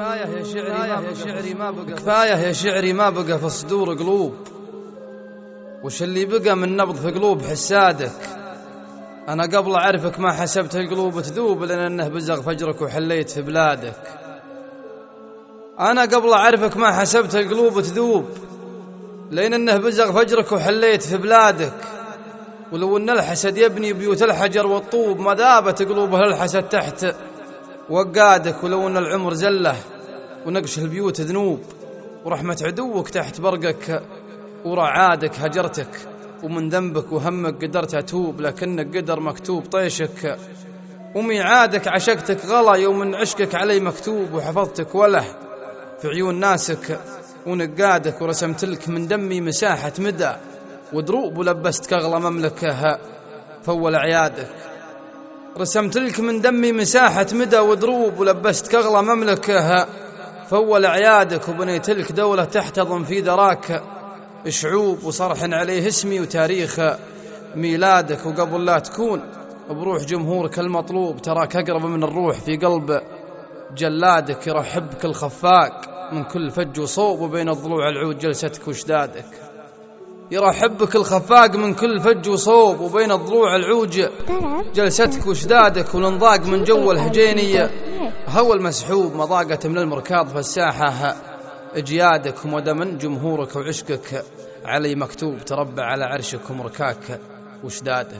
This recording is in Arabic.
كفاية يا شعري ما بقى كفاية يا شعري ما بقى في صدور قلوب. وش اللي بقى من نبض في قلوب حسادك؟ أنا قبل أعرفك ما حسبت القلوب تذوب لأن أنه بزغ فجرك وحليت في بلادك. أنا قبل أعرفك ما حسبت القلوب تذوب لأن أنه بزغ فجرك وحليت في بلادك. ولو أن الحسد يبني بيوت الحجر والطوب ما ذابت قلوب الحسد تحت. وقادك ولو أن العمر زله ونقش البيوت ذنوب ورحمة عدوك تحت برقك ورعادك هجرتك ومن ذنبك وهمك قدرت أتوب لكنك قدر مكتوب طيشك وميعادك عشقتك غلا يوم من عشقك علي مكتوب وحفظتك وله في عيون ناسك ونقادك ورسمت لك من دمي مساحة مدى ودروب ولبستك أغلى مملكة فول عيادك. رسمت لك من دمي مساحة مدى ودروب ولبستك أغلى مملكة فول عيادك وبنيت لك دولة تحتضن في ذراك شعوب وصرح عليه اسمي وتاريخ ميلادك وقبل لا تكون. بروح جمهورك المطلوب تراك أقرب من الروح في قلب جلادك يرحبك الخفاق من كل فج وصوب وبين الضلوع العود جلستك وشدادك. يرحبك الخفاق من كل فج وصوب وبين الضلوع العوج. جلستك وشدادك والانضاق من جو الهجينية. هو المسحوب مضاقة من المركاض في الساحة اجيادك ومدمن جمهورك وعشقك. علي مكتوب تربى على عرشك ومركاك وشداده